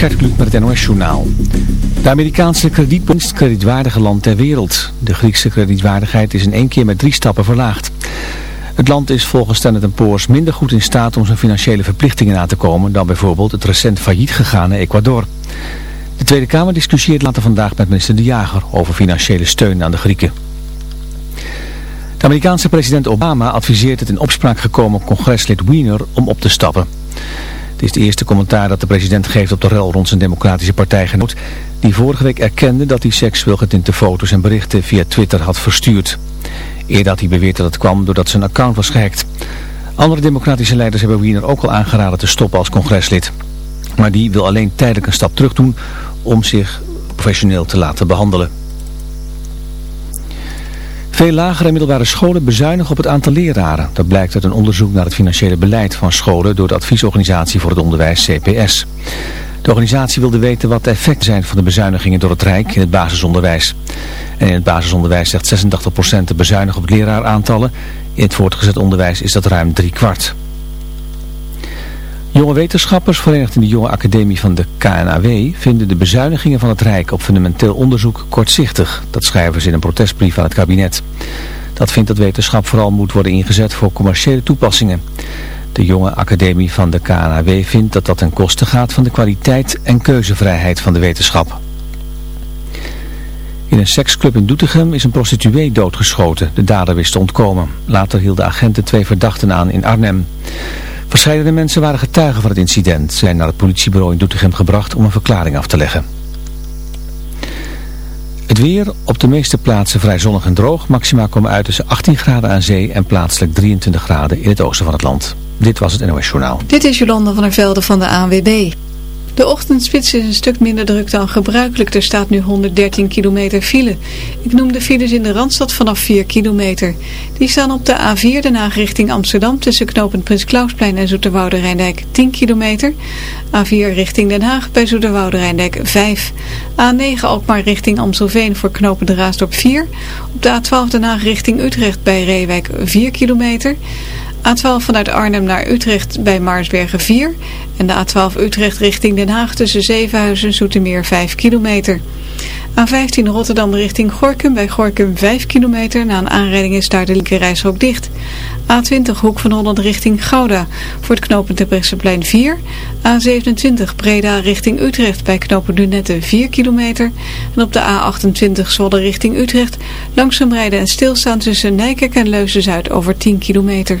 Gert met het NOS Journaal. De Amerikaanse kredietpunt kredietwaardige land ter wereld. De Griekse kredietwaardigheid is in één keer met drie stappen verlaagd. Het land is volgens Standard Poor's minder goed in staat om zijn financiële verplichtingen na te komen dan bijvoorbeeld het recent failliet gegane Ecuador. De Tweede Kamer discussieert later vandaag met minister De Jager over financiële steun aan de Grieken. De Amerikaanse president Obama adviseert het in opspraak gekomen congreslid Wiener om op te stappen. Het is de eerste commentaar dat de president geeft op de rel rond zijn democratische partijgenoot, die vorige week erkende dat hij seksueel getinte foto's en berichten via Twitter had verstuurd. Eerder had hij beweerd dat het kwam doordat zijn account was gehackt. Andere democratische leiders hebben Wiener ook al aangeraden te stoppen als congreslid. Maar die wil alleen tijdelijk een stap terug doen om zich professioneel te laten behandelen. Veel lagere en middelbare scholen bezuinigen op het aantal leraren. Dat blijkt uit een onderzoek naar het financiële beleid van scholen door de adviesorganisatie voor het onderwijs CPS. De organisatie wilde weten wat de effecten zijn van de bezuinigingen door het Rijk in het basisonderwijs. En in het basisonderwijs zegt 86% te bezuinigen op het leraaraantallen. In het voortgezet onderwijs is dat ruim drie kwart. Jonge wetenschappers, verenigd in de Jonge Academie van de KNAW, vinden de bezuinigingen van het Rijk op fundamenteel onderzoek kortzichtig. Dat schrijven ze in een protestbrief aan het kabinet. Dat vindt dat wetenschap vooral moet worden ingezet voor commerciële toepassingen. De Jonge Academie van de KNAW vindt dat dat ten koste gaat van de kwaliteit en keuzevrijheid van de wetenschap. In een seksclub in Doetinchem is een prostituee doodgeschoten. De dader wist te ontkomen. Later hielden agenten twee verdachten aan in Arnhem. Verscheidene mensen waren getuigen van het incident. Zijn naar het politiebureau in Doetinchem gebracht om een verklaring af te leggen. Het weer op de meeste plaatsen vrij zonnig en droog. Maxima komen uit tussen 18 graden aan zee en plaatselijk 23 graden in het oosten van het land. Dit was het NOS Journaal. Dit is Jolanda van der Velde van de ANWB. De ochtendspits is een stuk minder druk dan gebruikelijk. Er staat nu 113 kilometer file. Ik noem de files in de Randstad vanaf 4 kilometer. Die staan op de A4 de Haag richting Amsterdam tussen knooppunt Prins Klausplein en Zoeterwoude Rijndijk 10 kilometer. A4 richting Den Haag bij Zoeterwoude Rijndijk 5. A9 Alkmaar richting Amstelveen voor knooppunt Raasdorp 4. Op de A12 Den Haag richting Utrecht bij Reewijk 4 kilometer. A12 vanuit Arnhem naar Utrecht bij Maarsbergen 4. En de A12 Utrecht richting Den Haag tussen Zevenhuizen en Zoetermeer 5 kilometer. A15 Rotterdam richting Gorkum bij Gorkum 5 kilometer. Na een aanrijding is daar de linkerrijstrook dicht. A20 Hoek van Holland richting Gouda voor het knooppunt Terbrechtseplein 4. A27 Breda richting Utrecht bij knooppunt Lunette 4 kilometer. En op de A28 Zwolle richting Utrecht langzaam rijden en stilstaan tussen Nijkerk en Leusden-Zuid over 10 kilometer.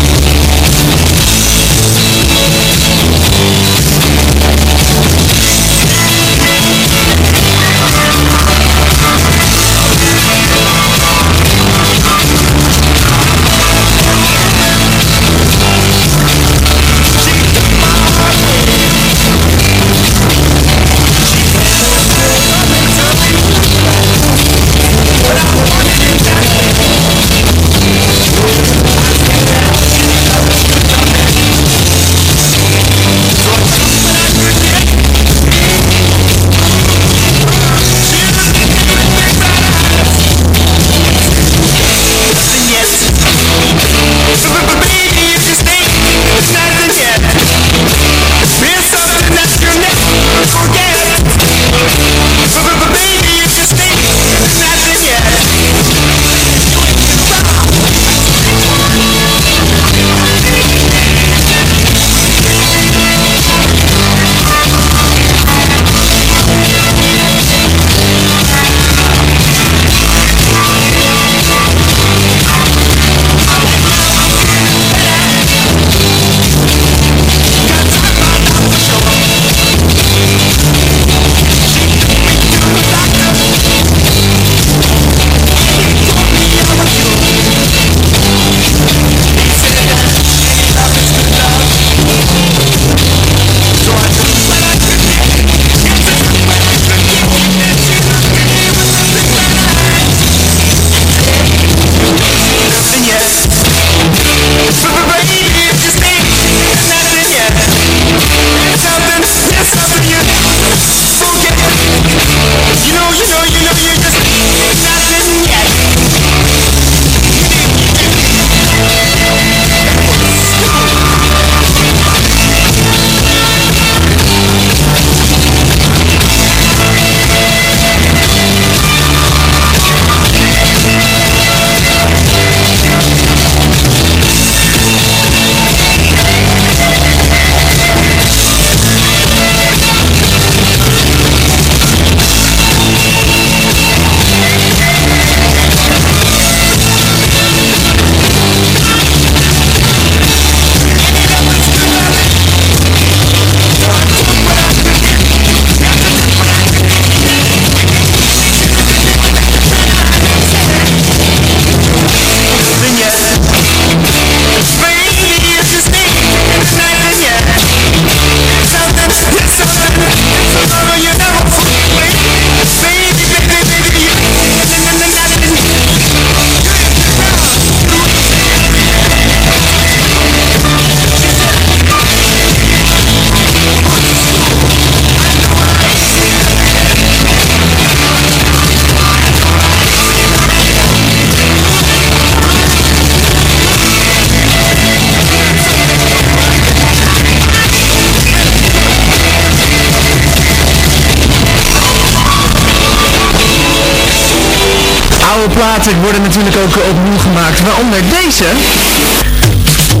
oude platen worden natuurlijk ook opnieuw gemaakt, waaronder deze.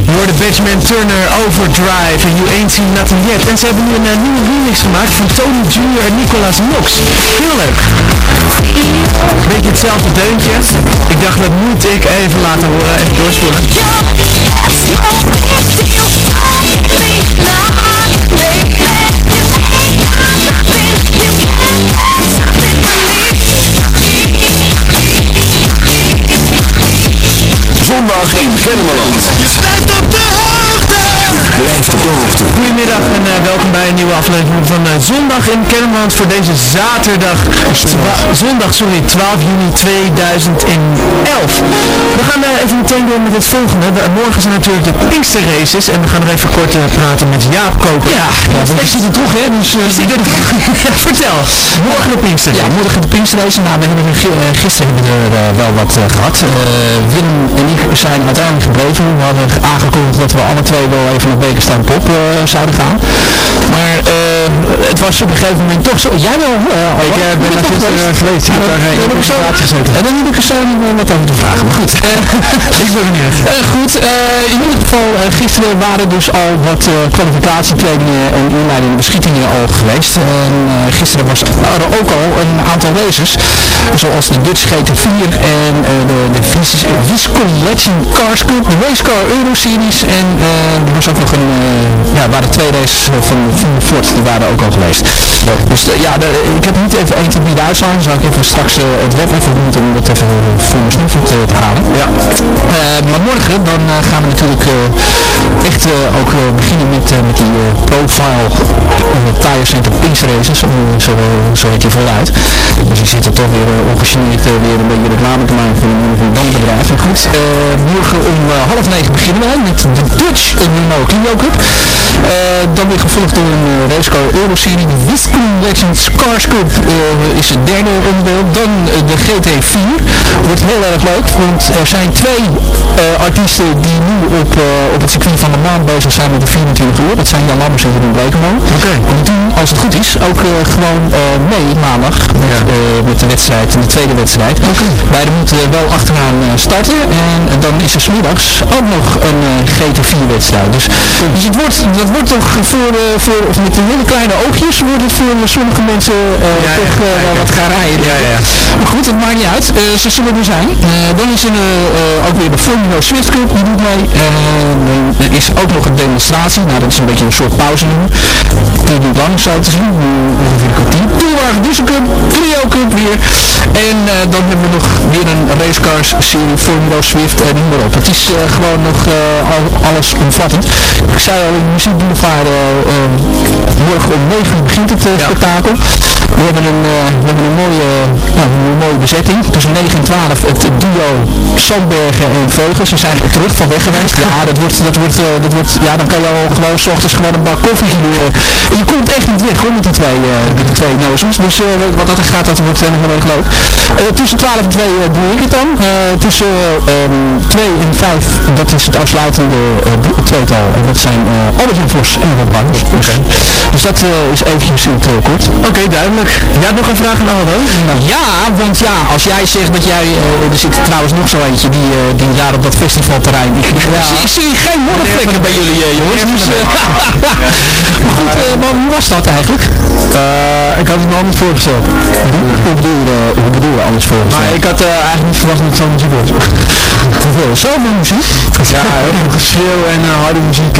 Je hoorde Benjamin Turner Overdrive en You Ain't Seen Nothing Yet. En ze hebben nu een eh, nieuwe remix gemaakt van Tony Jr. en Nicolas Knox. Heel leuk. Beetje hetzelfde deuntje. Ik dacht dat moet ik even laten horen, even doorspoelen. Zondag in Kennemerland. Je blijft op. Op de. Goedemiddag en eh, welkom bij een nieuwe aflevering van eh, Zondag in Kennemerland voor deze zaterdag, zondag sorry, 12 juni 2011. We gaan eh, even meteen door met het volgende. De- morgen zijn natuurlijk de Pinkster Races en we gaan nog even kort praten met Jaap Koper. Ja, want je ziet het toch hè, dus vertel. Morgen de Pinkster Ja, morgen de Pinksterrace. Nou, we hebben er gi- gisteren hebben we er wel wat eh, gehad. Eh, Willem en ik zijn uiteindelijk gebleven. We hadden aangekondigd dat we alle twee wel even naar Bekenstein Pop eh, zouden gaan. Maar eh, het was op een gegeven moment toch zo. Jij wel? eh, Ik ben gisteren geweest? Ik heb daar in de gezeten. En dan heb ik er zo wat over te vragen. Maar goed. Ik ben benieuwd. goed, in ieder geval, gisteren waren dus al wat kwalificatietrainingen en inleidende beschietingen al geweest. En gisteren was, waren er ook al een aantal races, zoals de Dutch GT4 en de, de Vis- Viscon Legend Cars Cup, de Racecar Euro Series en er was ook nog een, eh, ja, waren twee races van, van de Ford, die waren ook al geweest. Dus eh, ja, de- ik heb niet even 1 tot 3 uitslaan, dan zou ik even straks eh, het web even moeten om dat even voor mijn snoever te, halen. Ja. maar morgen dan eh, gaan we natuurlijk eh, echt eh, ook eh, beginnen met, eh, met die eh, profile tire center Pinks races, eh, zo, zo heet je voluit. Dus je zit er toch weer ongegeneerd eh, weer een beetje reclame te maken voor een, bandbedrijf. Maar goed, eh, morgen om eh, half negen beginnen wij met de Dutch Renault Clio Cup. Eh, dan weer gevolgd door een uh, racecar Euroserie. De Viscon Legends Cars Cup eh, is het derde onderdeel. Dan eh, de GT4. Wordt heel erg leuk, want er zijn twee eh, artiesten die nu op, eh, op het circuit van de maan bezig zijn met de 24 uur. Dat zijn Jan Lammers en Jeroen Blekeman. Oké. En die doen, als het goed is, ook eh, gewoon eh, mee maandag met, eh, met de wedstrijd, de tweede wedstrijd. Beiden moeten wel achteraan eh, starten en dan is er 's middags ook nog een eh, GT4 wedstrijd. Dus, dus het wordt, dat wordt toch voor, eh, voor met de hele kleine oogjes wordt het voor sommige mensen eh, Ja, toch ja, eh, wel wat gaan rijden. Ja, ja. Maar goed, het maakt niet uit. Ze zullen er zijn. Dan is er ook weer de Formula Swift Cup, die doet mee. Er is ook nog een demonstratie. Nou, dat is een beetje een soort pauze nu. Die duurt lang zo te zien. Ongeveer een kwartier. Tourwagen Diesel Cup, Clio Cup weer. En dan hebben we nog weer een racecars serie Formula Swift en noem maar op. Het is gewoon nog al, alles omvattend. Ik zei al in de Muziek Boulevard, eh, eh, morgen om 9 uur begint het eh, spektakel. We hebben een, we hebben een mooie, nou, een mooie bezetting. Tussen 9 en 12 het duo Sandbergen en Veugels. Ze zijn terug van weg geweest. Ja, dat wordt, dat wordt, dat wordt, ja, dan kan je al gewoon s ochtends gewoon een bak koffie doen. En je komt echt niet weg hoor met die twee, met die twee nozels. Dus wat dat er gaat, dat wordt helemaal erg leuk. Tussen 12 en 2 eh, doe ik het dan. Tussen ehm 2 en 5, dat is het afsluitende tweetal. Dat zijn uh, Albert Jan Vos en Rob Bangers. Dus, dus dat eh, is eventjes in het eh, kort. Oké, duidelijk. Jij hebt nog een vraag aan Aldo? Ja, want ja, als jij zegt dat jij, eh, er zit trouwens nog zo eentje die, eh, die daar op dat festivalterrein, ik, ik zie, ik zie geen moddervlekken bij jullie eh, jongens. Dus, eh, maar goed, eh, maar hoe was dat eigenlijk? Eh, ik had het me anders voorgesteld. Hoe bedoel je, eh, hoe bedoel je anders volgens Maar ik had eh, eigenlijk niet verwacht dat het zo'n muziek was. Zoveel muziek? Ja, heel veel geschreeuw en eh, harde muziek.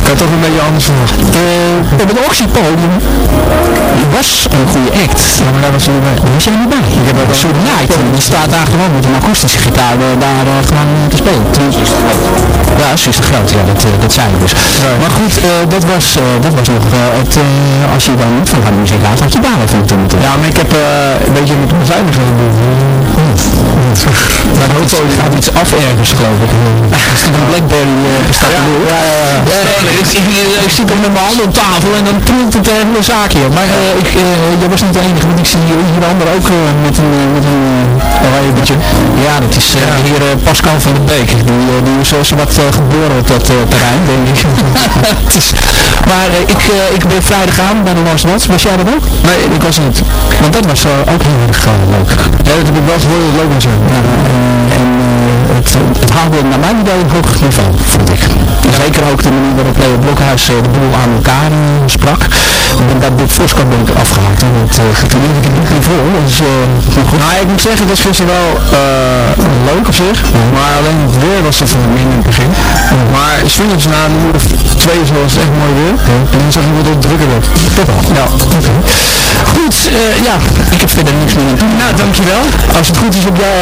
Ik had toch een beetje anders verwacht. Eh, op het Oxypodium was een goede act. Ja, maar daar was er niet bij. Daar was jij niet bij. Ik heb ook een soort night. Die staat daar gewoon met een akoestische gitaar eh, daar eh, gewoon te spelen. Ja, is te groot. Ja, dat, dat zijn we dus. Maar goed, dat, was, dat was nog het, als je dan niet van harde muziek houdt, had je daar even moeten moeten. Ja, maar ik heb een beetje met beveiliger doen. Mijn auto gaat iets af ergens, geloof ik. Is het een Blackberry uh, staat Ja, er ja, ja. Ik, ik, ik zit met mijn handen op tafel en dan trilt het hele zaakje. Maar uh, ik, jij was niet de enige, want ik zie hier ander ook met een, met een uh, Ja, dat is hier Pascal van der Beek. Die, die is zoals wat geboren op dat terrein, denk ik. maar ik, ik ben vrijdag aan bij de Lars Wats. Was jij dat ook? Nee, ik was niet. Want dat was ook heel erg leuk. Ja, dat heb ik wel gehoord, dat leuk was. Ja, het, het haalde naar mijn idee een hoog niveau, vond ik. Zeker ook de manier waarop Leo Blokhuis de boel aan elkaar sprak. En bij dit Voskamp ben ik afgehaakt. En het uh, ik niet niveau. Dus, uh, goed. Nou, ik moet zeggen, het was gisteren wel leuk op zich. Maar alleen het weer was even minder in het begin. Maar swingers na een uur of twee zoals het echt mooi weer. En dan zag je wat het drukker werd. Ja, oké. Goed, ja, ik heb verder niks meer. Nou, dankjewel. Als het goed is, heb jij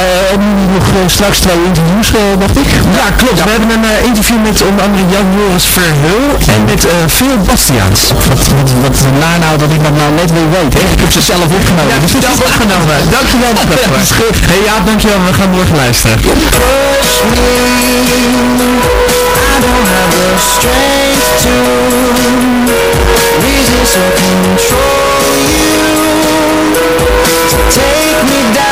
nog straks twee interviews, dacht ik. Ja, klopt. We hebben een interview met onder andere Jan Joris Verheul en met Phil Bastiaans. Wat, wat, wat na nou dat ik dat nou net weer weet. Hè? Ik heb ze zelf opgenomen. Ja, dus zelf opgenomen. Dankjewel dat is goed. Hey Jaap, dankjewel. We gaan morgen luisteren. I don't have the strength to resist or control you. Take me down,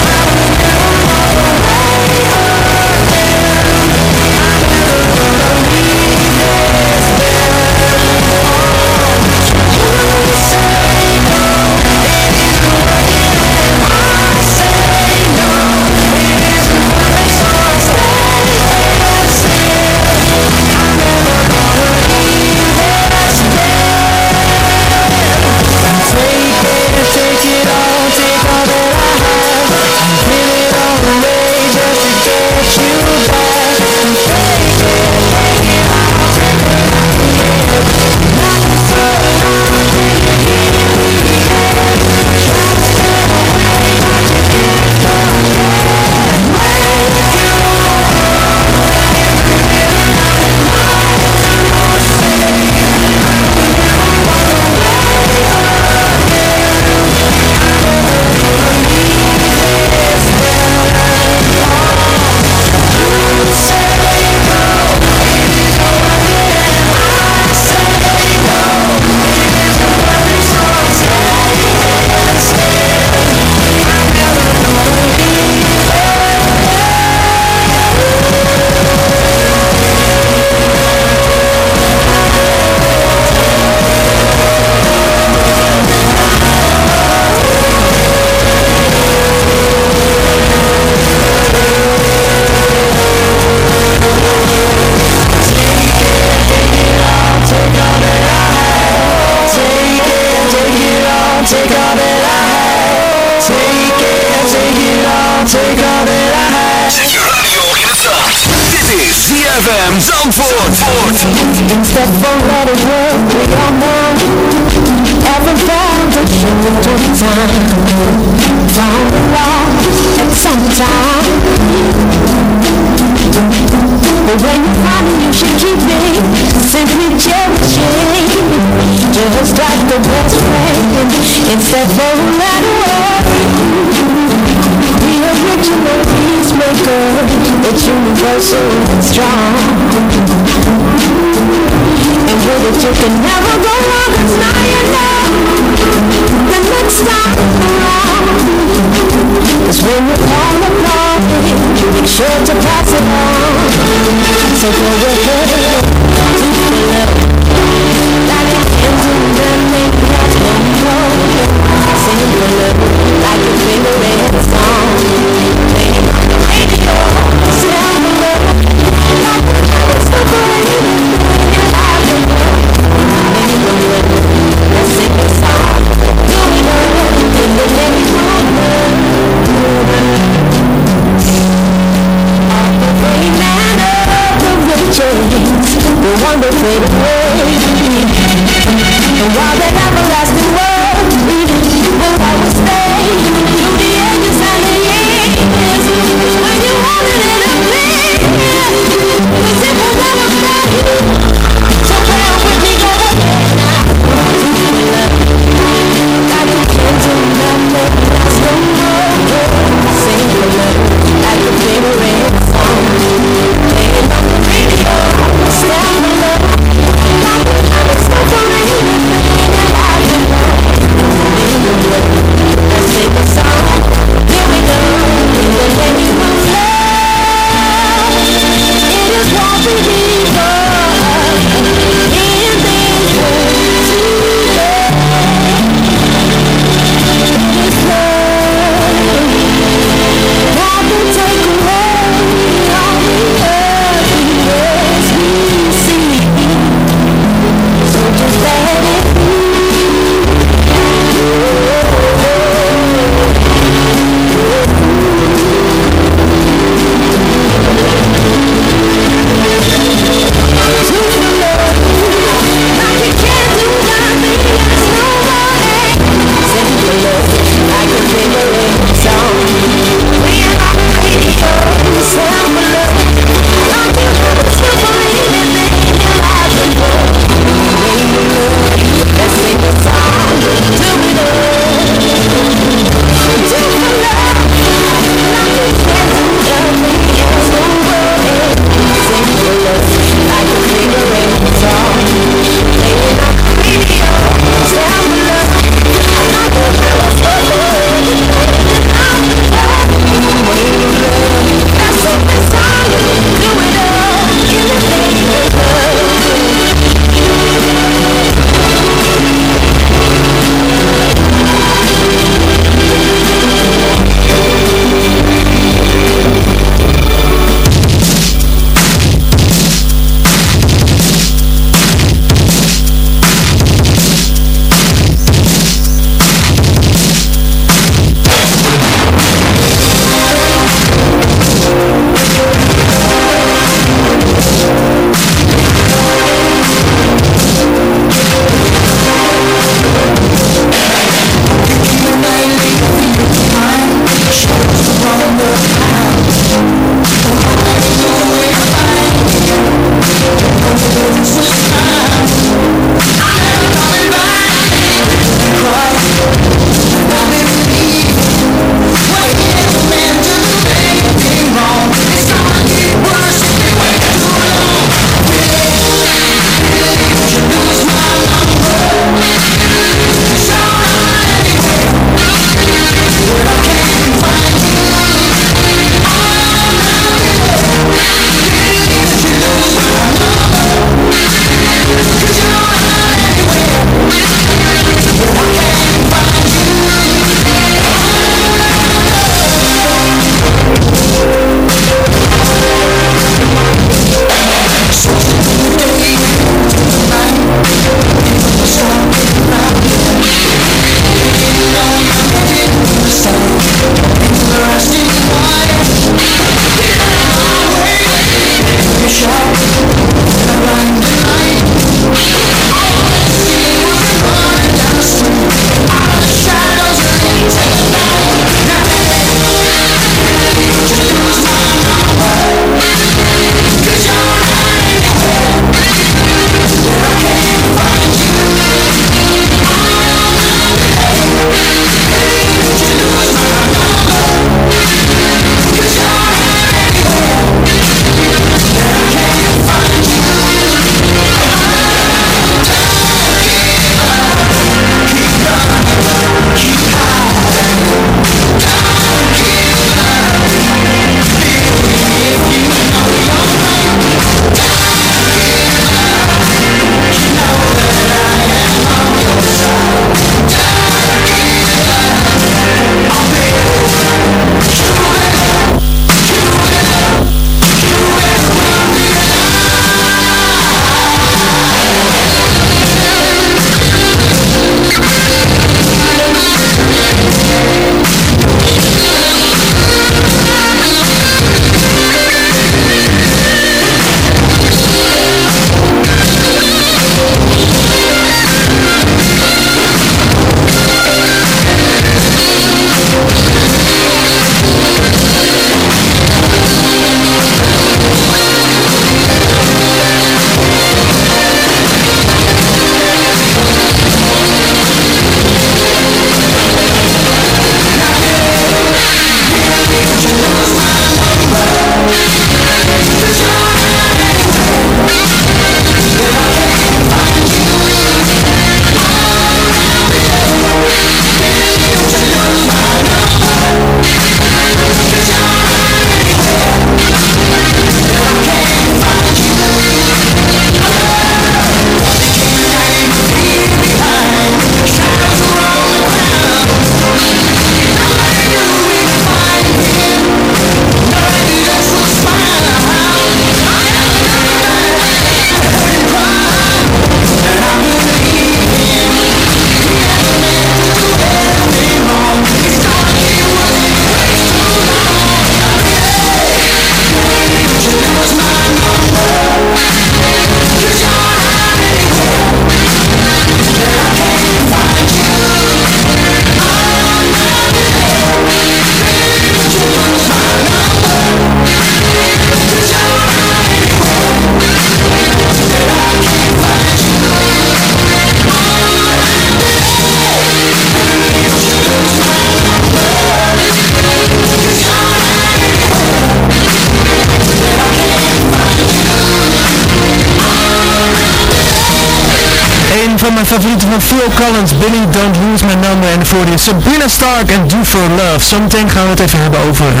Collins, Billy Don't Lose My Number en voor die Sabrina Stark en Do For Love. Zometeen gaan we het even hebben over uh,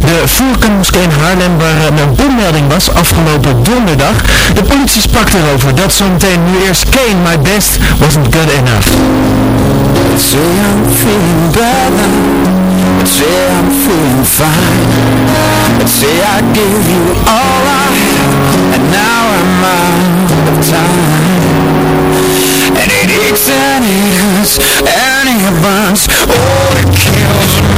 de Voerkenmoskee in Haarlem waar een bommelding was afgelopen donderdag. De politie sprak erover. Dat zometeen nu eerst Kane, My Best Wasn't Good Enough. Fine I you all I And now I'm out time Aches and it hurts And it burns Oh, it kills me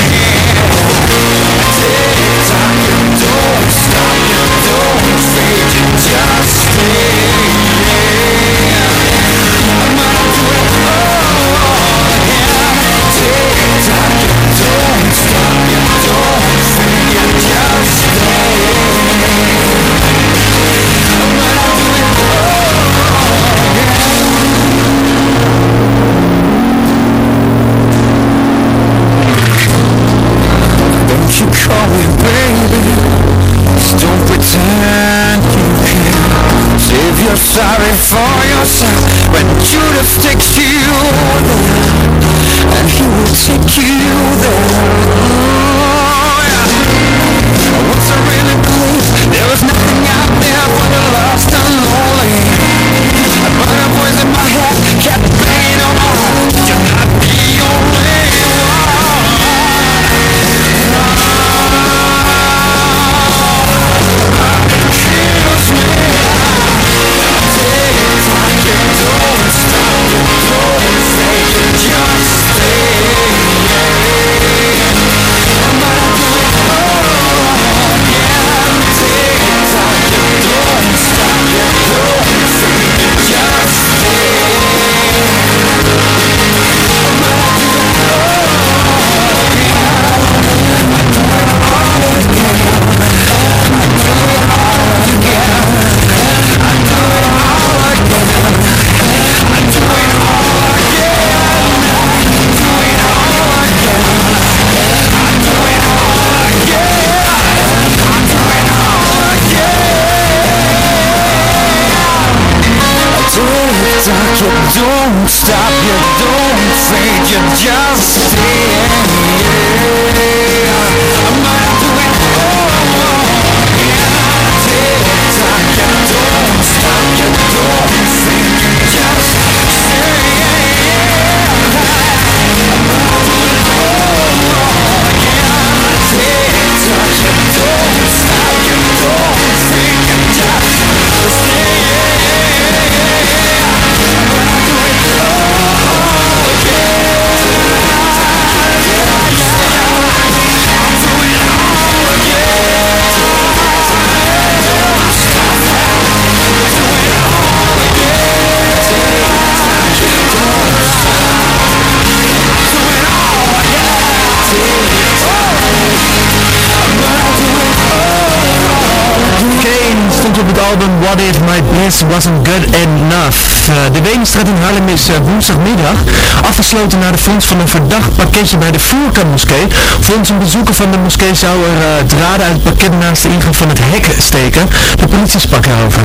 Wasn't Good Enough. Eh, de Wenenstraat in Haarlem is eh, woensdagmiddag afgesloten naar de vondst van een verdacht pakketje bij de Voerkan moskee. Volgens een bezoeker van de moskee zou er eh, draden uit het pakket naast de ingang van het hek steken. De politie sprak erover.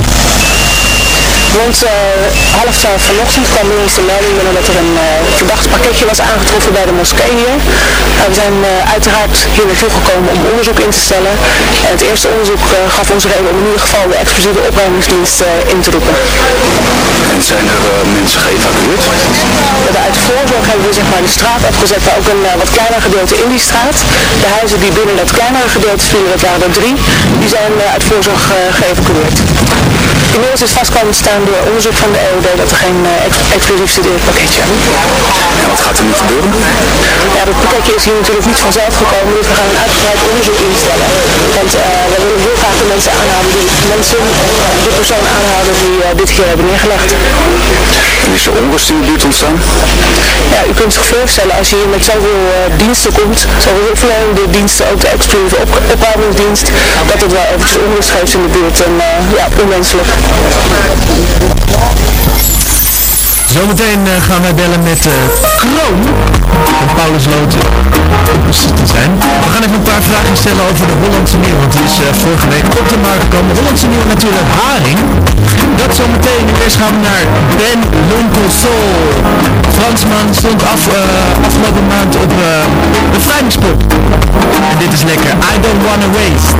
Rond eh, half twaalf vanochtend kwam bij ons de melding binnen dat er een verdacht pakketje was aangetroffen bij de moskee hier. Eh, we zijn uiteraard hier naartoe gekomen om onderzoek in te stellen. En het eerste onderzoek gaf ons reden om in ieder geval de explosieve opruimingsdienst in te roepen. En zijn er mensen geëvacueerd? Uit voorzorg hebben we zeg maar, de straat afgezet, maar ook een wat kleiner gedeelte in die straat. De huizen die binnen dat kleinere gedeelte vielen, dat waren er drie, die zijn uit voorzorg geëvacueerd. Inmiddels is vast komen staan door onderzoek van de EOD dat er geen eh, ex explosief zit in het pakketje. En wat gaat er nu gebeuren? Ja, dat pakketje is hier natuurlijk niet vanzelf gekomen, dus we gaan een uitgebreid onderzoek instellen. Want eh, we willen heel graag de mensen aanhouden, die mensen, de persoon aanhouden die eh, dit hier hebben neergelegd. En is er onrust in de buurt ontstaan? Ja, u kunt zich voorstellen als je hier met zoveel eh, diensten komt, zoveel hulpverlenende diensten, ook de explosieve op dat het wel eventjes onrust geeft in de buurt en eh, ja, onwenselijk. Zometeen eh, gaan wij bellen met eh, Kroon Paulus Loten te zijn. We gaan even een paar vragen stellen over de Hollandse Nieuw, want die is eh, vorige week op de markt gekomen. Hollandse Nieuw natuurlijk haring. Dat zometeen. Eerst gaan we naar Ben Lunkel Soul. Fransman stond af, afgelopen maand op uh, de Vrijingspop. En dit is lekker. I don't wanna waste.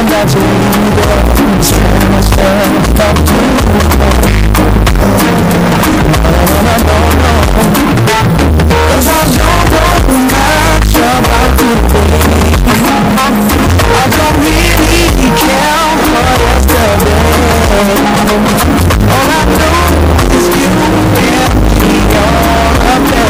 All I know is you and me all up there.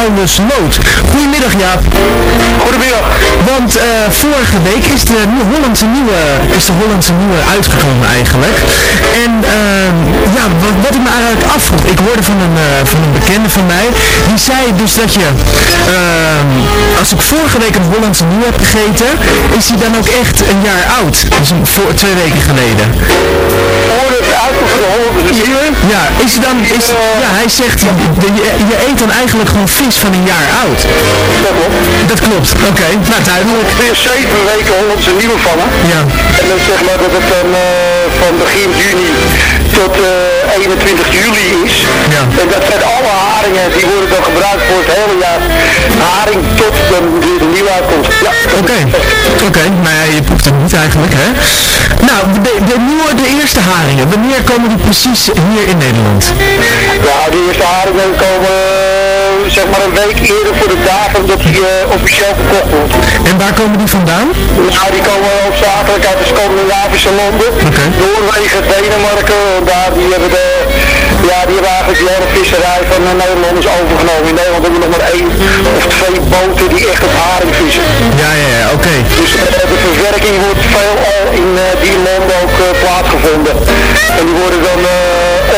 Paulus Lood. Goedemiddag Jaap. Goedemiddag. Want vorige week is de nieuwe Hollandse nieuwe, is de Hollandse nieuwe uitgekomen eigenlijk. En ehm, ja, wat, wat ik me eigenlijk afvroeg, ik hoorde van een, van een bekende van mij, die zei dus dat je, ehm, als ik vorige week een Hollandse nieuwe heb gegeten, is die dan ook echt een jaar oud. Dus een, voor, twee weken geleden. Ja, is hij dan, is, ja, hij zegt, je, je, je eet dan eigenlijk gewoon vis van een jaar oud. Dat klopt. Dat klopt, oké, nou duidelijk. Weer zeven weken Hollandse nieuwe vangen. Ja. En dan zeg maar dat het dan eh, van begin juni tot eh, 21 juli is. Ja. En dat zijn alle haringen, die worden dan gebruikt voor het hele jaar. Haring tot de, de nieuw uitkomt. Ja. Oké, oké, maar ja, je proeft het niet eigenlijk, hè? Nou, de, de nieuwe, de eerste haringen, wanneer komen die precies hier in Nederland? Ja, de eerste haringen komen eh, zeg maar een week eerder voor de datum dat die eh, officieel verkocht wordt. En waar komen die vandaan? Nou, die komen hoofdzakelijk uit de Scandinavische landen. Noorwegen, Denemarken, daar die hebben de, ja, die hebben eigenlijk de hele visserij van de Nederlanders overgenomen. In Nederland hebben we nog maar één of twee boten die echt op haring vissen. Ja, ja, ja, oké. Dus eh, de verwerking wordt veel al in eh, die landen ook plaatsgevonden. En die worden dan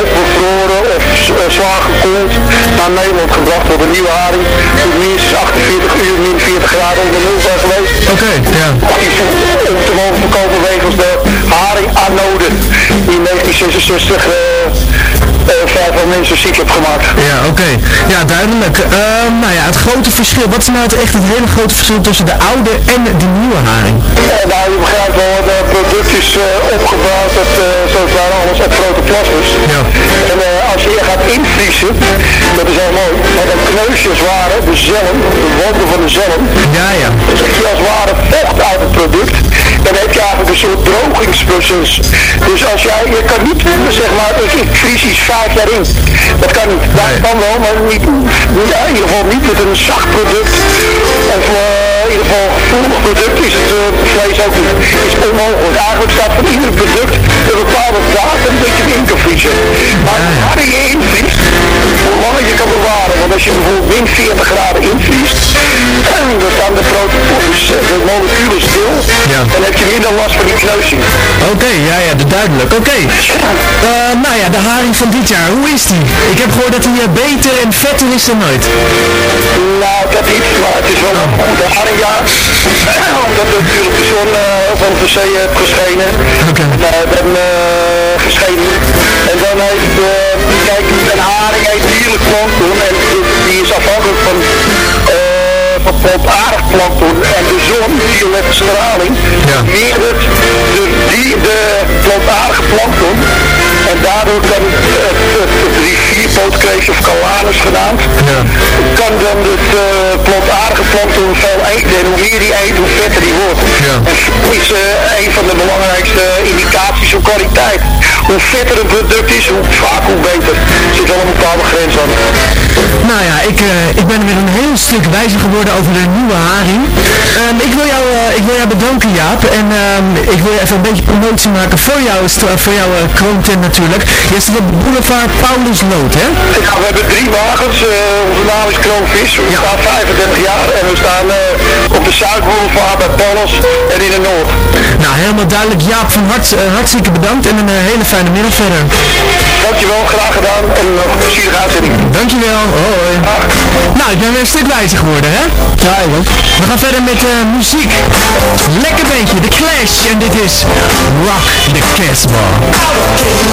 of bevroren of uh, zwaar gekoeld naar Nederland gebracht door de nieuwe haring. Die minstens 48 uur, min 40 graden onder nul zijn geweest. Oké, ja. Is om te mogen verkopen wegens de haringanode die in 1966 eh eh, vijf van mensen ziek heeft gemaakt. Ja, oké. Ja, duidelijk. Ehm, nou ja, het grote verschil, wat is nou het, echt het hele grote verschil tussen de oude en de nieuwe haring? En nou, je begrijpt wel, het product is eh, opgebouwd dat, eh, zoals ware alles op grote plasmas. Ja. En eh, als je hier gaat invriezen, dat is heel mooi, maar dan kneus je als het ware de zalm, de wanden van de zalm. Ja, ja. Je als ware vocht uit het product. Dan heb je eigenlijk een soort drogingsproces. Dus als jij, je kan niet, zeg maar, ik, ik vries iets vijf jaar in. Dat kan niet. Dat kan wel, maar niet, ja, in ieder geval niet met een zacht product. Of eh, in ieder geval product is het eh, vlees ook niet. is onmogelijk. Eigenlijk staat van ieder product een bepaalde datum dat je in kan vriezen. Maar hoe harder je invriest, hoe langer je kan bewaren. Want als je bijvoorbeeld min 40 graden invriest, dan staan de protocols, de moleculen stil. Dan heb je minder last van die kneuzing. Oké, ja, ja, de- duidelijk. Oké. Eh, nou ja, de haring van dit jaar, hoe is die? Ik heb gehoord dat hij eh, beter en vetter is dan nooit. Nou, dat niet, maar het is wel een goede haringjaar. Omdat er natuurlijk de zon eh, van de zee heeft geschenen. Oké. Nou, we hebben eh, geschenen. En dan heeft, eh, kijk, een haring heeft dierlijk plankton en die- is afhankelijk van, eh plantaardig plankton. En de zon, violette straling, meerdert de, die, de plantaardige plankton. En daardoor kan het, het, het, of calanus genaamd, kan dan het eh plantaardige plankton veel eten. En hoe meer die eet, hoe vetter die wordt. En dat is eh, een van de belangrijkste indicaties van kwaliteit. Hoe vetter een product is, hoe vaak hoe beter. Er zit wel een bepaalde grens aan. Nou ja, ik, eh, ik ben weer een heel stuk wijzer geworden over de nieuwe haring. Ehm, ik, wil jou, ik wil jou bedanken Jaap. En ehm, ik wil even een beetje promotie maken voor, jou, voor jouw uh, kroontent natuurlijk. Je staat op boulevard Paulus Lood, hè? Ja, we hebben drie wagens. eh, onze naam is Kroonvis. We staan 35 jaar en we staan eh, op de Zuidboulevard bij Paulus en in de Noord. Nou, helemaal duidelijk. Jaap, van hart, eh, hartstikke bedankt en een hele fijne middag verder. Dankjewel, graag gedaan en nog een plezierige uitzending. Dankjewel. Hoi. Nou, ik ben weer een stuk wijzer geworden, hè? Ja, ook. We gaan verder met eh, muziek. Lekker beetje, The Clash. En dit is Rock the Casbah.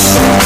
That's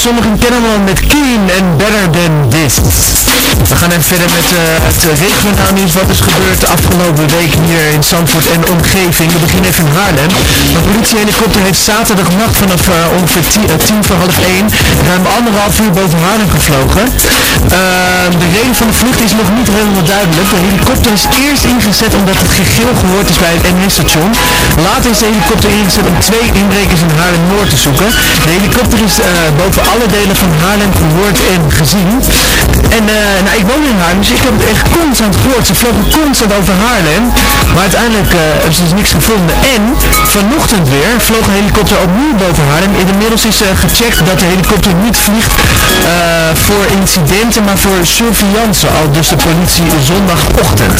Zondag in Kennemerland met Keen en Better Than This. Gaan even verder met eh, het regionaal nieuws. Wat is gebeurd de afgelopen week hier in Zandvoort en omgeving. We beginnen even in Haarlem. Een politiehelikopter heeft zaterdagnacht vanaf eh, ongeveer tien, eh, tien voor half één ruim anderhalf uur boven Haarlem gevlogen. Ehm, de reden van de vlucht is nog niet helemaal duidelijk. De helikopter is eerst ingezet omdat het gegil gehoord is bij het NS-station. Later is de helikopter ingezet om twee inbrekers in Haarlem-Noord te zoeken. De helikopter is boven alle delen van Haarlem gehoord en gezien. En nou, ik in dus ik heb het echt constant gehoord. Ze vlogen constant over Haarlem. Maar uiteindelijk eh, hebben ze dus niks gevonden. En vanochtend weer vloog een helikopter opnieuw boven Haarlem. Inmiddels is uh, gecheckt dat de helikopter niet vliegt voor incidenten, maar voor surveillance. Al dus de politie zondagochtend.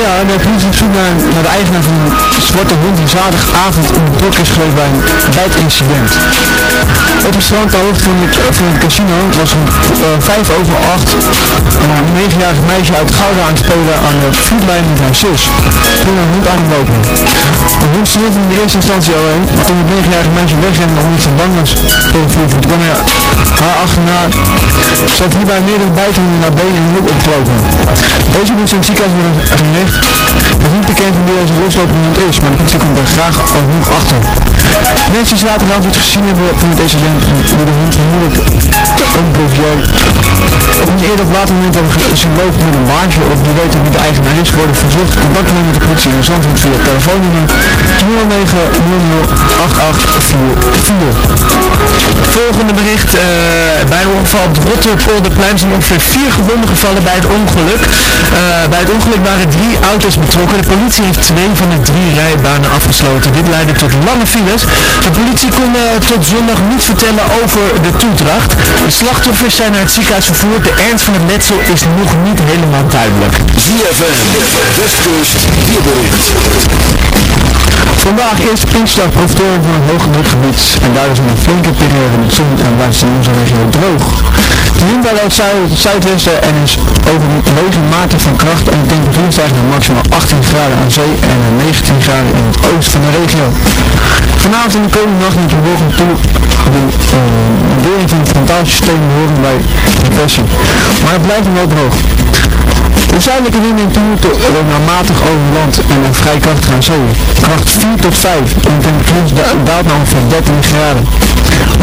Ja, politie is zoek naar, naar de eigenaar van een zwarte hond die zaterdagavond in betrokken is geweest bij een, bij het incident. Op het strand ter hoogte van het, van het casino was om uh, vijf over acht een negenjarig meisje uit Gouda aan het spelen aan de voetlijn met haar zus. Toen een hond aangelopen. De hond stond in de eerste instantie alleen, maar toen het negenjarige meisje wegrende omdat ze bang was voor de vloer, kwam hij haar achterna. Zat hierbij meerdere bijten naar benen en hoek opgelopen. Deze moest in het ziekenhuis worden. Het is niet bekend wie deze loslopende is, maar de politie komt er graag genoeg achter. Mensen die zaterdag het gezien hebben van het incident, die de hond vermoedelijk een. Op een eerder of later moment hebben ze loopt met een baantje of die weten wie de eigenaar is, worden verzocht contact te met de politie in Zandvoort via telefoonnummer 0900 Volgende bericht, uh, bij een ongeval op de Rotterpolderplein zijn ongeveer vier gewonden gevallen bij het ongeluk. Uh, bij het ongeluk waren drie auto's betrokken. De politie heeft twee van de drie rijbanen afgesloten. Dit leidde tot lange files. De politie kon uh, tot zondag niet vertellen over de toedracht. De slachtoffers zijn naar het ziekenhuis vervoerd. De ernst van het letsel is nog niet helemaal duidelijk. ZFM, Westkust, weerbericht. Vandaag eerst Pinkstdag profiteren van hoge drukgebied en daar is een flinke periode met zon en blijft in onze regio droog. De wind uit het tot zuidwesten en is overwegend van kracht en de temperatuur stijgt naar maximaal 18 graden aan zee en 19 graden in het oosten van de regio. Vanavond en de komende nacht moet je morgen toe de uh, van het frontaalsysteem horen bij depressie. Maar het blijft wel droog. De zuidelijke wind neemt toe tot naar matig over land en een vrij krachtig aan zee. Kracht 4 tot 5 en de temperatuur daalt naar ongeveer 13 graden.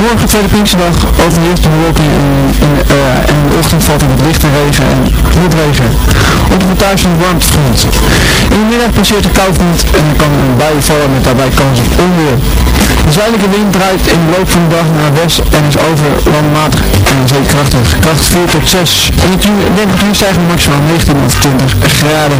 Morgen tweede Pinksterdag overheerst de bewolking en in, uh, in de ochtend valt er wat lichte regen en motregen. Op de montage de warmtefront. In de middag passeert de koufront en er kan een bui vallen met daarbij kans op onweer. De zuidelijke wind draait in de loop van de dag naar west en is over landmatig en zeer krachtig. Kracht 4 tot 6. En de temperatuur stijgt maximaal 19 of 20 graden.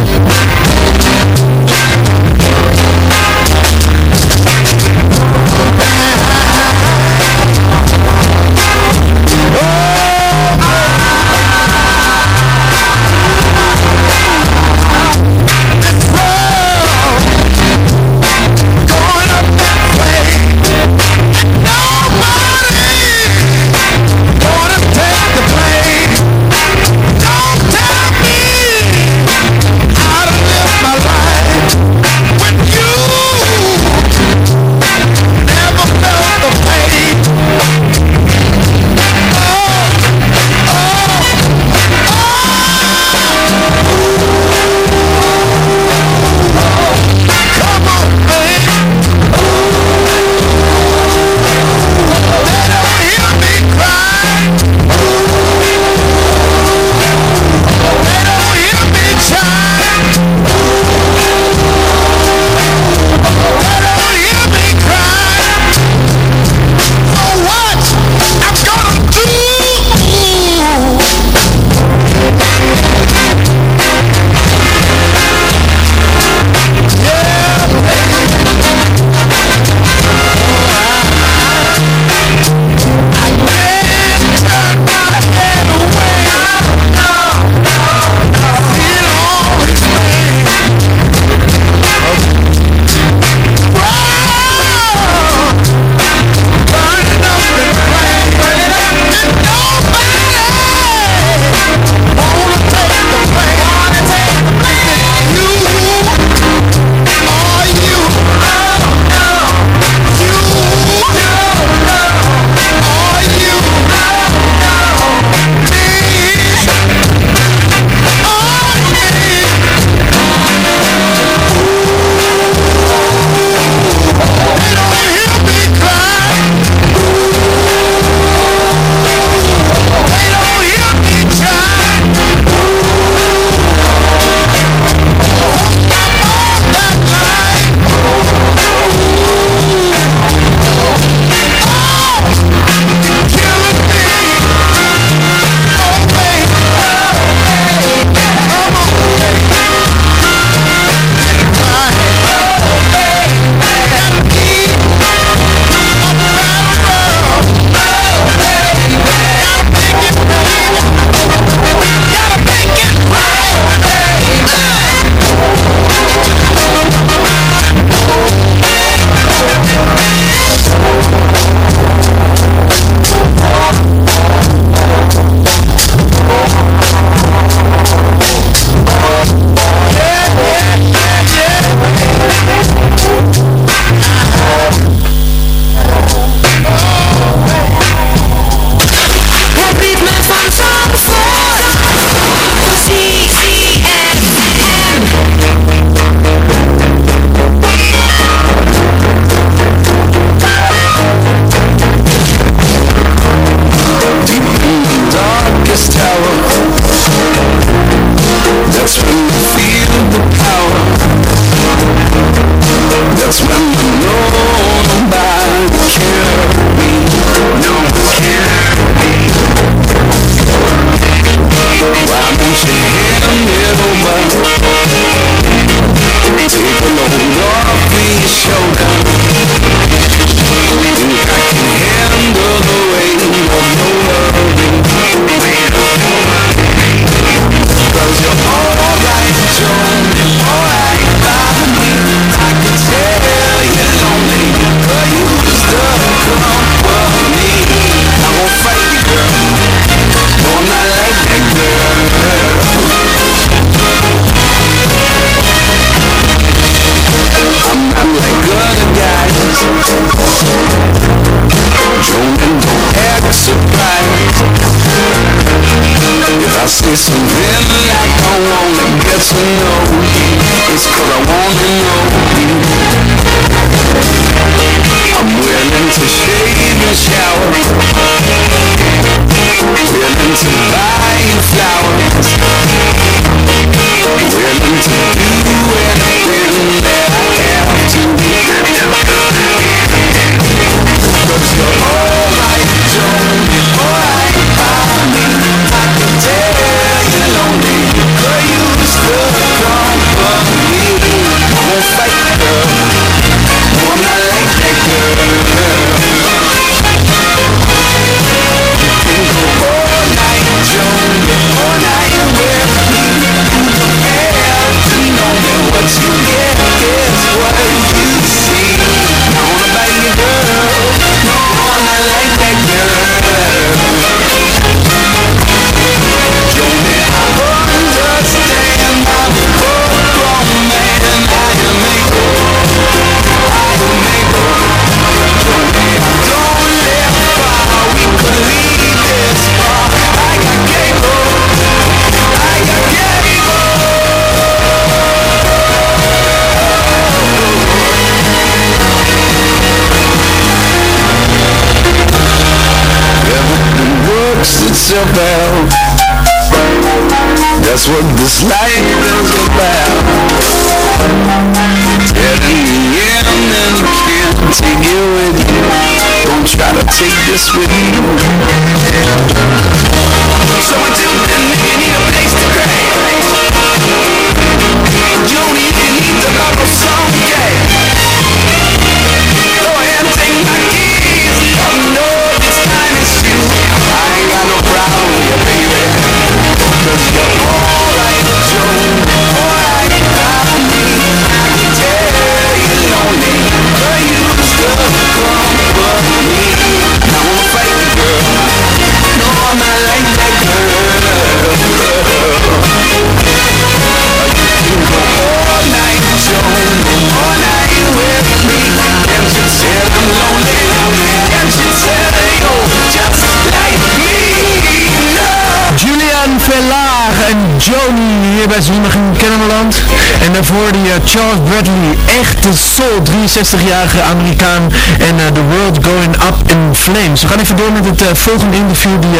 Charles Bradley, echte soul, 63-jarige Amerikaan. En eh, The World Going Up in Flames. We gaan even door met het eh, volgende interview die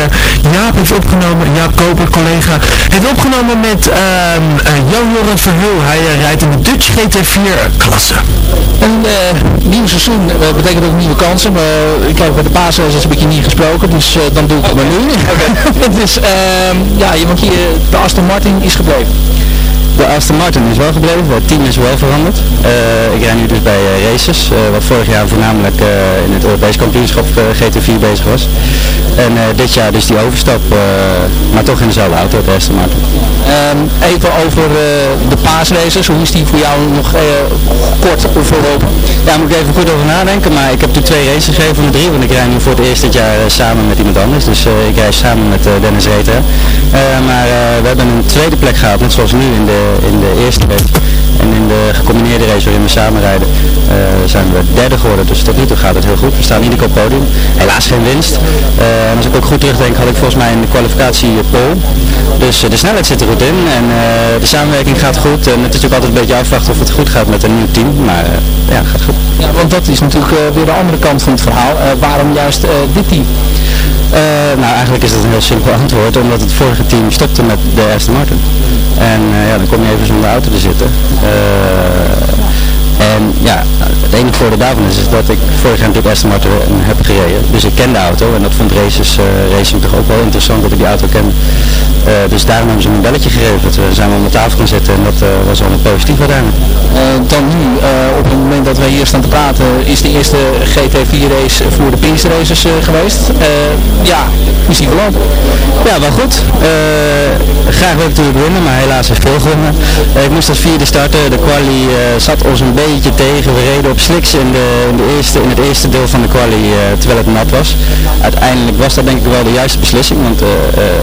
Jaap heeft opgenomen. Jaap Koper, collega, heeft opgenomen met ehm Joran Verhul. Hij rijdt in de Dutch GT4 klasse. Een nieuw seizoen eh, betekent ook nieuwe kansen. Maar eh, ik heb bij de paasraces heb ik je niet gesproken, dus eh, dan doe ik het maar nu. dus ja, je- want je, de Aston Martin is gebleven. De Aston Martin is wel gebleven, het team is wel veranderd. Eh, ik rij nu dus bij eh, Races, eh, wat vorig jaar voornamelijk in het Europees kampioenschap eh, GT4 bezig was. En eh, dit jaar dus die overstap, eh, maar toch in dezelfde auto, de Aston Martin. Ehm, even over eh, de paasraces, hoe is die voor jou nog kort voorlopen? Ja, daar moet ik even goed over nadenken, maar ik heb nu twee races gegeven van de drie, want ik rij nu voor het eerst dit jaar samen met iemand anders. Dus ik rij samen met Dennis Reter. Maar we hebben een tweede plek gehaald, net zoals nu in de, in de eerste race. En in de gecombineerde race waarin we samen rijden, eh, zijn we derde geworden. Dus tot nu toe gaat het heel goed. We staan ieder keer op podium. Helaas geen winst. En als ik ook goed terugdenk, had ik volgens mij de kwalificatie pole. Dus eh, de snelheid zit er goed in en de samenwerking gaat goed. En het is natuurlijk altijd een beetje afwachten of het goed gaat met een nieuw team. Maar ja, gaat goed. Ja, want dat is natuurlijk weer de andere kant van het verhaal. Waarom juist dit team? Eh, nou, eigenlijk is dat een heel simpel antwoord, omdat het vorige team stopte met de Aston Martin. En eh, ja, dan kom je even zonder auto te zitten. Eh, en ja, het enige voordeel daarvan is, is dat ik vorig jaar natuurlijk Aston Martin heb gereden. Dus ik ken de auto en dat vond races, racing toch ook wel interessant dat ik die auto ken. Eh, dus daarom hebben ze een belletje gegeven. Toen zijn we de tafel gaan zitten en dat eh, was al een positief uiteindelijk. Eh, dan nu, op het moment dat wij hier staan te praten, is de eerste GT4 race voor de Races eh, geweest. Ja, is die verlopen? Ja, wel goed. Graag wil ik natuurlijk winnen, maar helaas heeft veel gewonnen. Ik moest als vierde starten. De quali zat ons een beetje tegen. We reden op slicks in, de, in, de eerste, in het eerste deel van de quali terwijl het nat was. Uiteindelijk was dat denk ik wel de juiste beslissing, want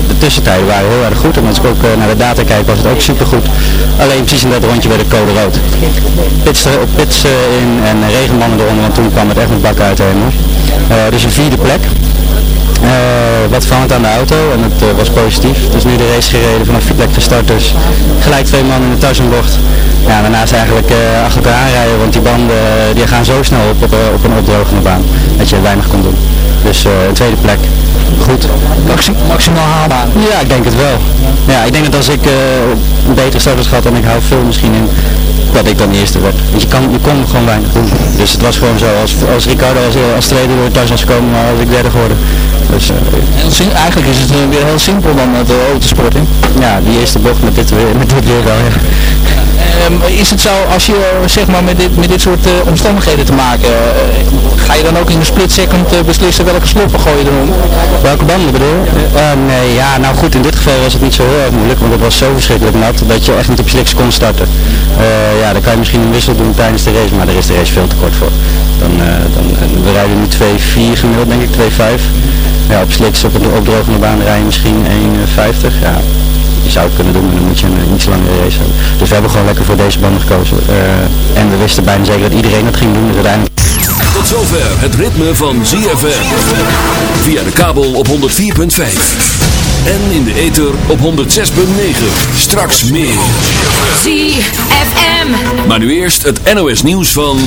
de tussentijden waren heel erg goed. En als ik ook eh, naar de data kijk was het ook supergoed. Alleen precies in dat rondje werd ik code rood. Pits, er- pits eh, in en regenmannen eronder, want toen kwam het echt met bakken uit. Eh, dus een vierde plek. Ehm, wat veranderd aan de auto en het was positief. Dus nu de race gereden vanaf de plek gestart dus. Gelijk twee man in de Tarzanbocht. Ja, daarna is eigenlijk eh, achter elkaar aanrijden, want die banden die gaan zo snel op, op, een opdrogende baan dat je weinig kon doen. Dus een tweede plek, goed. maximaal haalbaar. Ja, ik denk het wel. Ja, ik denk dat als ik eh, een betere start had gehad en ik hou veel misschien in, dat ik dan eerste werd. Want je, kan, je kon gewoon weinig doen. Dus het was gewoon zo, als, als Ricardo als, als tweede door thuis was gekomen, maar was ik derde geworden. Dus eh, eigenlijk is het eh, weer heel simpel dan eh, de autosport. Hè? ja, die eerste bocht met dit weer, met dit weer wel, ja. Ehm, is het zo, als je zeg maar met dit, met dit soort eh, omstandigheden te maken, eh, ga je dan ook in een split second eh, beslissen welke sloppen gooi je erom? Welke banden bedoel je? Nee, ja, nou goed, in dit geval was het niet zo heel erg moeilijk, want het was zo verschrikkelijk nat dat je echt niet op slicks kon starten. Ja, dan kan je misschien een wissel doen tijdens de race, maar daar is de race veel te kort voor. Dan, dan, we rijden nu 2-4 gemiddeld, denk ik, 2-5. Ja, op slicks op een opdrogende baan rij je misschien 1,50. Ja, je zou het kunnen doen, maar dan moet je een, een iets langere race hebben. Dus we hebben gewoon lekker voor deze banden gekozen. Eh, en we wisten bijna zeker dat iedereen dat ging doen, dus uiteindelijk... Tot zover het ritme van ZFM. Via de kabel op 104.5. En in de ether op 106.9. Straks meer. ZFM. Maar nu eerst het NOS nieuws van...